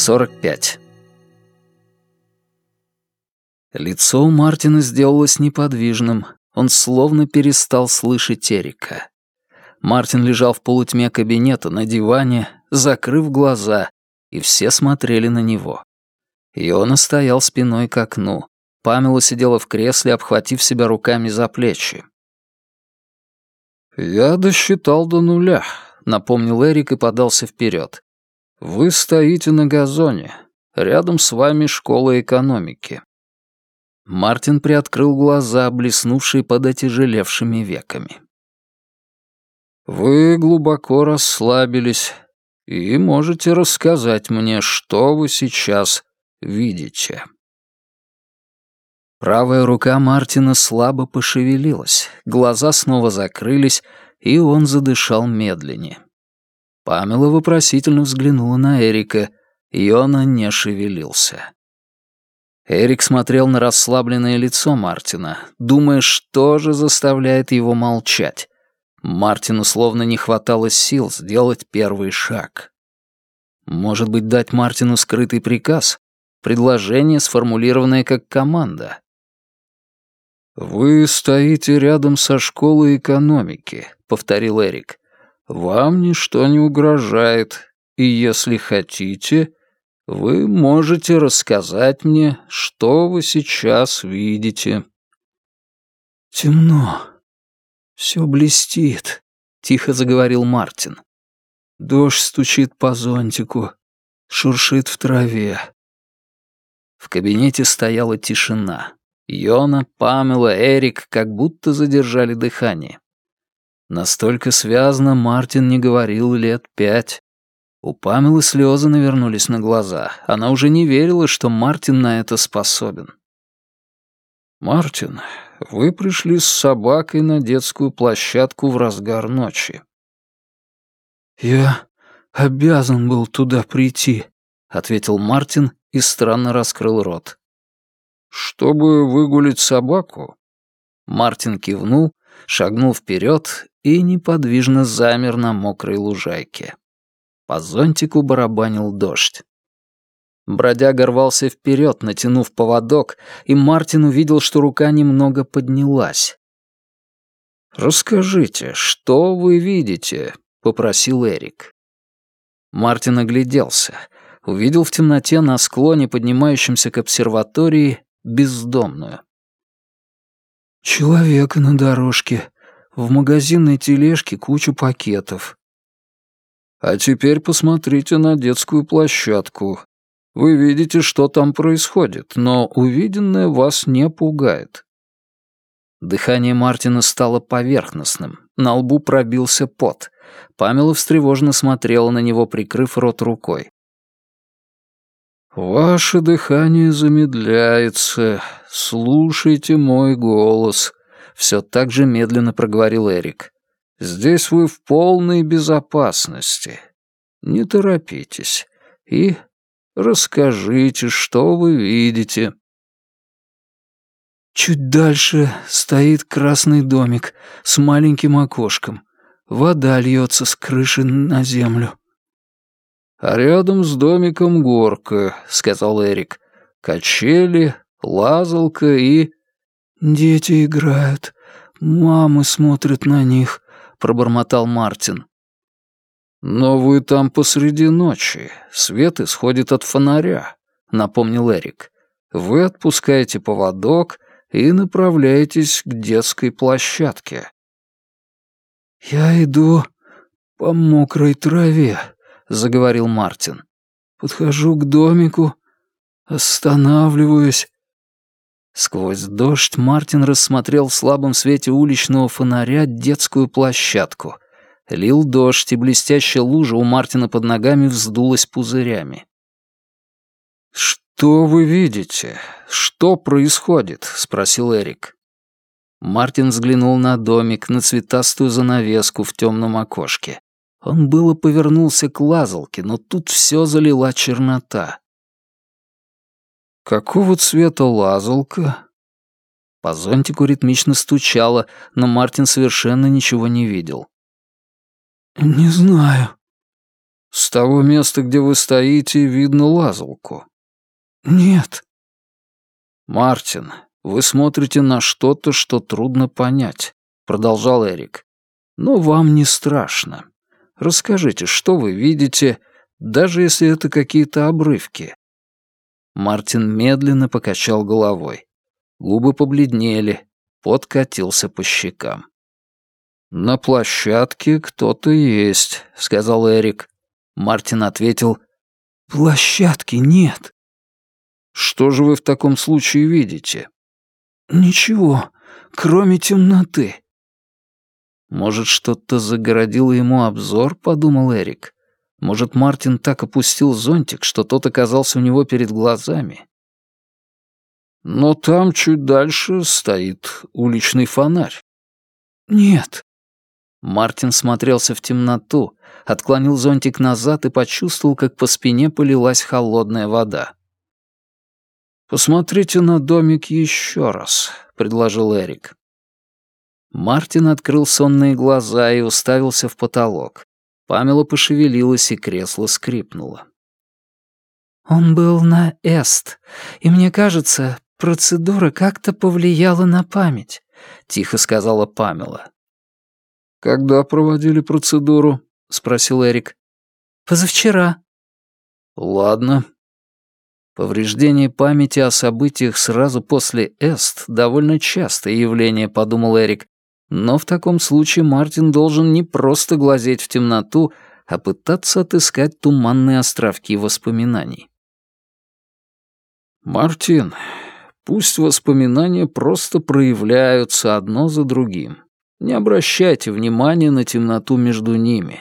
45. Лицо у Мартина сделалось неподвижным. Он словно перестал слышать Эрика. Мартин лежал в полутьме кабинета на диване, закрыв глаза, и все смотрели на него. Иона стоял спиной к окну. Памела сидела в кресле, обхватив себя руками за плечи. «Я досчитал до нуля», — напомнил Эрик и подался вперед. «Вы стоите на газоне. Рядом с вами школа экономики». Мартин приоткрыл глаза, блеснувшие под отяжелевшими веками. «Вы глубоко расслабились и можете рассказать мне, что вы сейчас видите». Правая рука Мартина слабо пошевелилась, глаза снова закрылись, и он задышал медленнее. Памела вопросительно взглянула на Эрика, и он не шевелился. Эрик смотрел на расслабленное лицо Мартина, думая, что же заставляет его молчать. Мартину словно не хватало сил сделать первый шаг. Может быть, дать Мартину скрытый приказ? Предложение, сформулированное как команда. «Вы стоите рядом со школой экономики», — повторил Эрик. «Вам ничто не угрожает, и если хотите, вы можете рассказать мне, что вы сейчас видите». «Темно. Все блестит», — тихо заговорил Мартин. «Дождь стучит по зонтику, шуршит в траве». В кабинете стояла тишина. Йона, Памела, Эрик как будто задержали дыхание. Настолько связано Мартин не говорил лет пять. У Памелы слезы навернулись на глаза. Она уже не верила, что Мартин на это способен. «Мартин, вы пришли с собакой на детскую площадку в разгар ночи». «Я обязан был туда прийти», — ответил Мартин и странно раскрыл рот. «Чтобы выгулить собаку?» Мартин кивнул, шагнул вперед и неподвижно замер на мокрой лужайке. По зонтику барабанил дождь. Бродяга рвался вперед, натянув поводок, и Мартин увидел, что рука немного поднялась. «Расскажите, что вы видите?» — попросил Эрик. Мартин огляделся. Увидел в темноте на склоне, поднимающемся к обсерватории, бездомную. «Человек на дорожке. В магазинной тележке куча пакетов». «А теперь посмотрите на детскую площадку. Вы видите, что там происходит, но увиденное вас не пугает». Дыхание Мартина стало поверхностным, на лбу пробился пот. Памела встревоженно смотрела на него, прикрыв рот рукой. «Ваше дыхание замедляется. Слушайте мой голос», — все так же медленно проговорил Эрик. «Здесь вы в полной безопасности. Не торопитесь. И расскажите, что вы видите». Чуть дальше стоит красный домик с маленьким окошком. Вода льется с крыши на землю. «А рядом с домиком горка», — сказал Эрик. «Качели, лазалка и...» «Дети играют. Мамы смотрят на них», — пробормотал Мартин. «Но вы там посреди ночи. Свет исходит от фонаря», — напомнил Эрик. «Вы отпускаете поводок и направляетесь к детской площадке». «Я иду по мокрой траве», заговорил Мартин. Подхожу к домику, останавливаюсь. Сквозь дождь Мартин рассмотрел в слабом свете уличного фонаря детскую площадку. Лил дождь, и блестящая лужа у Мартина под ногами вздулась пузырями. «Что вы видите? Что происходит?» — спросил Эрик. Мартин взглянул на домик, на цветастую занавеску в темном окошке. Он было повернулся к лазалке, но тут все залила чернота. «Какого цвета лазалка?» По зонтику ритмично стучало, но Мартин совершенно ничего не видел. «Не знаю». «С того места, где вы стоите, видно лазалку». «Нет». «Мартин, вы смотрите на что-то, что трудно понять», — продолжал Эрик. «Но вам не страшно. Расскажите, что вы видите, даже если это какие-то обрывки». Мартин медленно покачал головой. Губы побледнели, пот катился по щекам. «На площадке кто-то есть», — сказал Эрик. Мартин ответил, «Площадки нет». «Что же вы в таком случае видите?» «Ничего, кроме темноты». «Может, что-то загородило ему обзор?» — подумал Эрик. «Может, Мартин так опустил зонтик, что тот оказался у него перед глазами?» «Но там чуть дальше стоит уличный фонарь». «Нет». Мартин смотрелся в темноту, отклонил зонтик назад и почувствовал, как по спине полилась холодная вода. «Посмотрите на домик еще раз», — предложил Эрик. Мартин открыл сонные глаза и уставился в потолок. Памела пошевелилась, и кресло скрипнуло. «Он был на Эст, и мне кажется, процедура как-то повлияла на память», — тихо сказала Памела. «Когда проводили процедуру?» — спросил Эрик. «Позавчера». «Ладно, Повреждение памяти о событиях сразу после Эст — довольно частое явление, подумал Эрик. Но в таком случае Мартин должен не просто глазеть в темноту, а пытаться отыскать туманные островки воспоминаний. «Мартин, пусть воспоминания просто проявляются одно за другим. Не обращайте внимания на темноту между ними.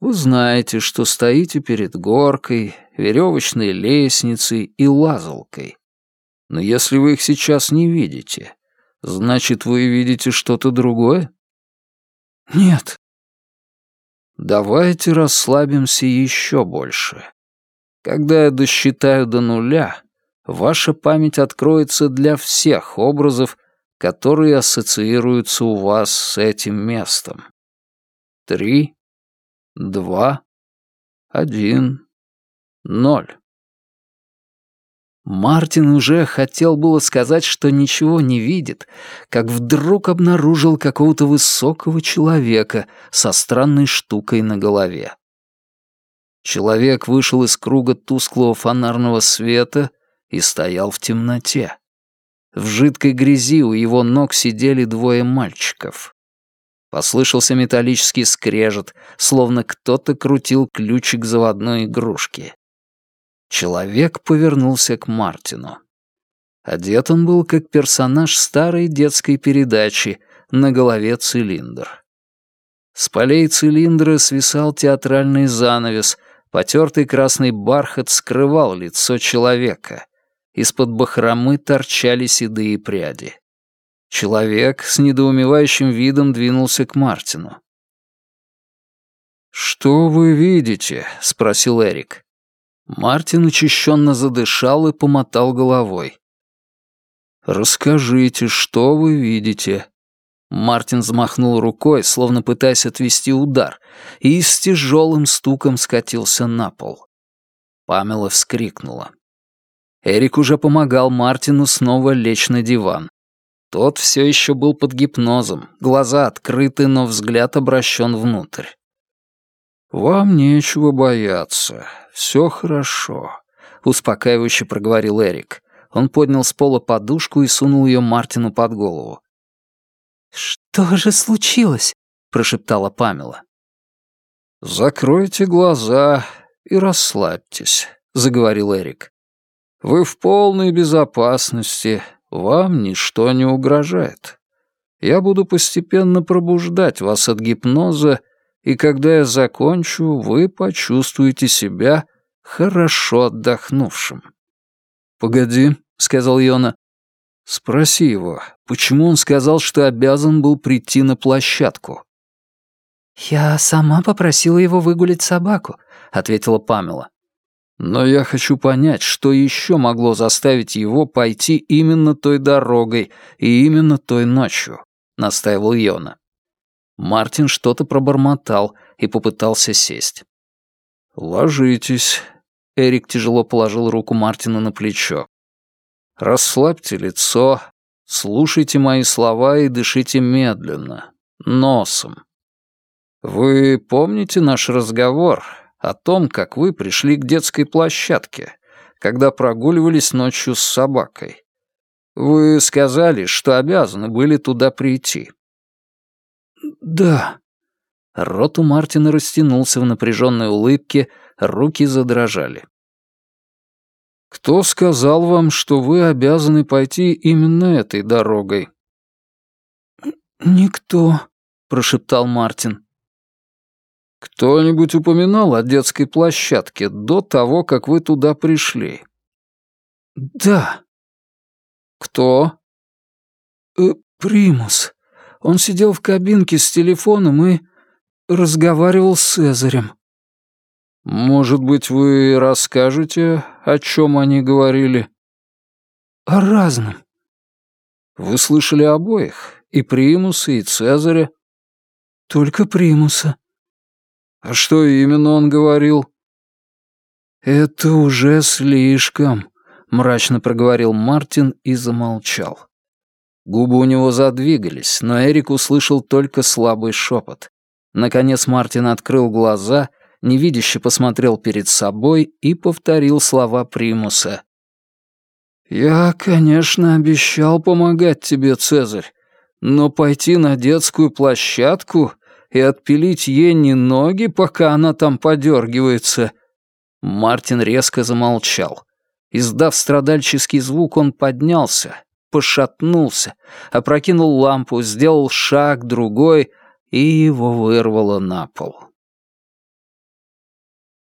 Вы знаете, что стоите перед горкой, веревочной лестницей и лазалкой. Но если вы их сейчас не видите, значит, вы видите что-то другое? Нет. Давайте расслабимся еще больше. Когда я досчитаю до нуля, ваша память откроется для всех образов, которые ассоциируются у вас с этим местом. Три, два, один, ноль. Мартин уже хотел было сказать, что ничего не видит, как вдруг обнаружил какого-то высокого человека со странной штукой на голове. Человек вышел из круга тусклого фонарного света и стоял в темноте. В жидкой грязи у его ног сидели двое мальчиков. Послышался металлический скрежет, словно кто-то крутил ключик заводной игрушки. Человек повернулся к Мартину. Одет он был как персонаж старой детской передачи, на голове цилиндр. С полей цилиндра свисал театральный занавес, потертый красный бархат скрывал лицо человека. Из-под бахромы торчали седые пряди. Человек с недоумевающим видом двинулся к Мартину. «Что вы видите?» — спросил Эрик. Мартин учащенно задышал и помотал головой. «Расскажите, что вы видите?» Мартин взмахнул рукой, словно пытаясь отвести удар, и с тяжелым стуком скатился на пол. Памела вскрикнула. Эрик уже помогал Мартину снова лечь на диван. Тот все еще был под гипнозом, глаза открыты, но взгляд обращен внутрь. «Вам нечего бояться, все хорошо», — успокаивающе проговорил Эрик. Он поднял с пола подушку и сунул ее Мартину под голову. «Что же случилось?» — прошептала Памела. «Закройте глаза и расслабьтесь», — заговорил Эрик. «Вы в полной безопасности, вам ничто не угрожает. Я буду постепенно пробуждать вас от гипноза, и когда я закончу, вы почувствуете себя хорошо отдохнувшим. «Погоди», — сказал Йона. «Спроси его, почему он сказал, что обязан был прийти на площадку?» «Я сама попросила его выгулить собаку», — ответила Памела. Но я хочу понять, что еще могло заставить его пойти именно той дорогой и именно той ночью, настаивал Йона. Мартин что-то пробормотал и попытался сесть. «Ложитесь». Эрик тяжело положил руку Мартина на плечо. «Расслабьте лицо, слушайте мои слова и дышите медленно, носом. Вы помните наш разговор о том, как вы пришли к детской площадке, когда прогуливались ночью с собакой? Вы сказали, что обязаны были туда прийти». «Да», Рот у Мартина растянулся в напряженной улыбке, руки задрожали. «Кто сказал вам, что вы обязаны пойти именно этой дорогой?» «Никто», — прошептал Мартин. «Кто-нибудь упоминал о детской площадке до того, как вы туда пришли?» «Да». «Кто?» э, «Примус. Он сидел в кабинке с телефоном и разговаривал с Цезарем». «Может быть, вы расскажете, о чем они говорили?» «О разном». «Вы слышали обоих, и Примуса, и Цезаря?» «Только Примуса». «А что именно он говорил?» «Это уже слишком», — мрачно проговорил Мартин и замолчал. Губы у него задвигались, но Эрик услышал только слабый шепот. Наконец Мартин открыл глаза, невидяще посмотрел перед собой и повторил слова Примуса. «Я, конечно, обещал помогать тебе, Цезарь, но пойти на детскую площадку и отпилить Енни ноги, пока она там подергивается...» Мартин резко замолчал. Издав страдальческий звук, он поднялся, пошатнулся, опрокинул лампу, сделал шаг, другой, и его вырвало на пол.